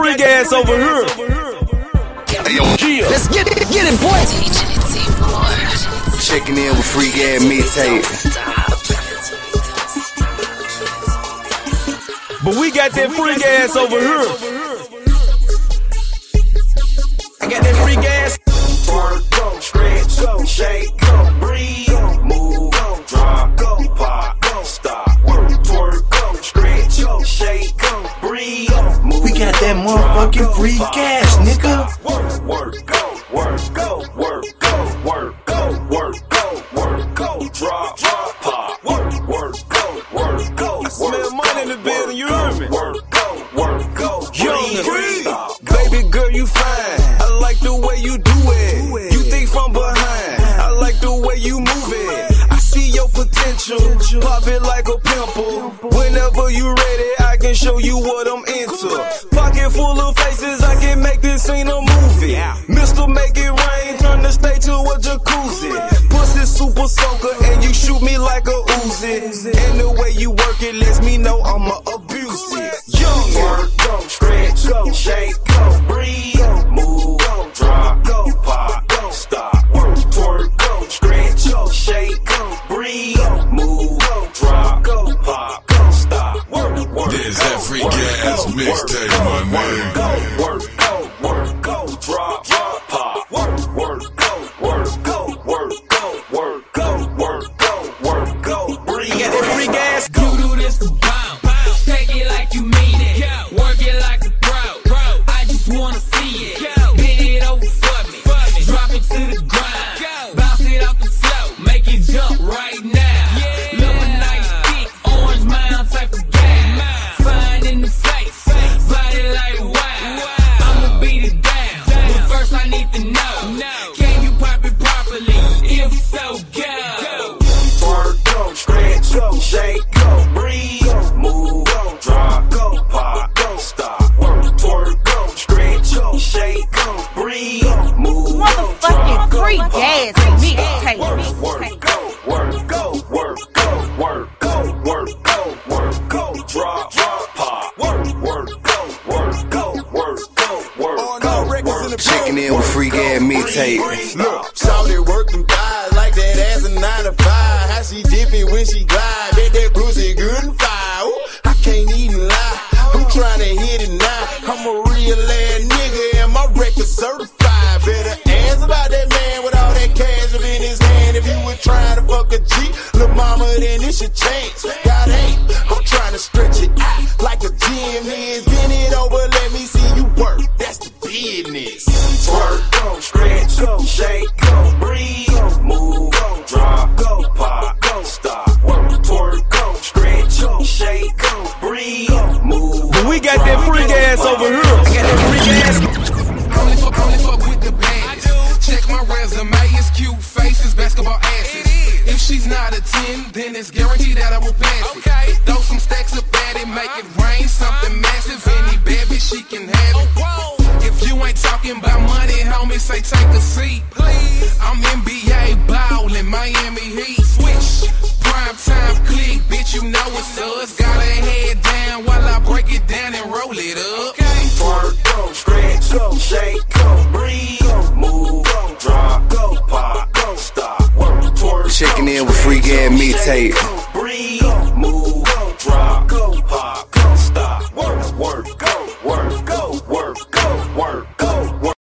freak ass over here. Let's get it, get it, boy. Checking in with freak ass mixtape. But we got that freak ass over here. That go, motherfucking drop, free cash, nigga. Work, work, go, work, go, work, go, work, go, work, go, work, go, drop, drop, pop. Work, work, go, work, go, I smell money in the building, you heard me? Work, go, work, go, Young breathe, Free. stop. Baby girl, you fine. I like the way you do it. You think from behind. I like the way you move it. I see your potential. Pop it like a pimple. Whenever you ready, I can show you what I'm into. Pocket full of faces, I can make this scene a movie. Mr. Make it rain, turn the stage to a jacuzzi. Pussy super soaker, and you shoot me like a Uzi. And the way you work it lets me know I'ma abuse it. Young Work, go, stretch, go, shake, go, go, breathe. got that freak. You do this go, breathe, move, Motherfucking drop, go, freak ass mixtape. Work, work, go, work, go, work, go, work, go, work, go, work, go, drop, drop, pop. Work, work, go, work, go, work, go, work, go, work, Checking in with freak ass mixtape. Look, Shawty working thighs like that ass a nine to five. How she dip it when she glide, bet that record certified. Better ask about that man with all that cash up in his hand. If you were trying to fuck a G, little mama, then it's your chance. God ain't, I'm trying to stretch it out like a gym is. Bend it over, let me see you work. That's the business. Twerk, go, shake, Resume, it's cute faces, basketball asses. If she's not a 10, then it's guaranteed that I will pass it. Throw some stacks up at it, make it rain, something massive. Any uh-huh. bad bitch, she can have it. Oh, if you ain't talking about money, homie, say take a seat. Please. I'm NBA ballin', Miami Heat. Switch. Prime time click, bitch, you stretch,